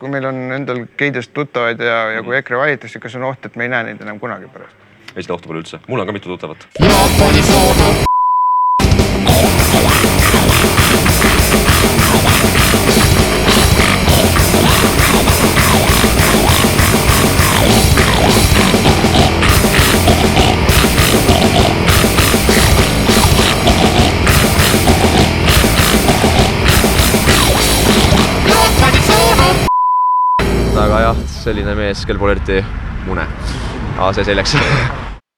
kui meil on endal geidest tuttavaid ja, ja kui EKRE valitakse, kas on oht, et me ei näe neid enam kunagi pärast? ei, seda ohtu pole üldse, mul on ka mitu tuttavat. aga jah, selline mees, kel pole eriti mune. aga see selleks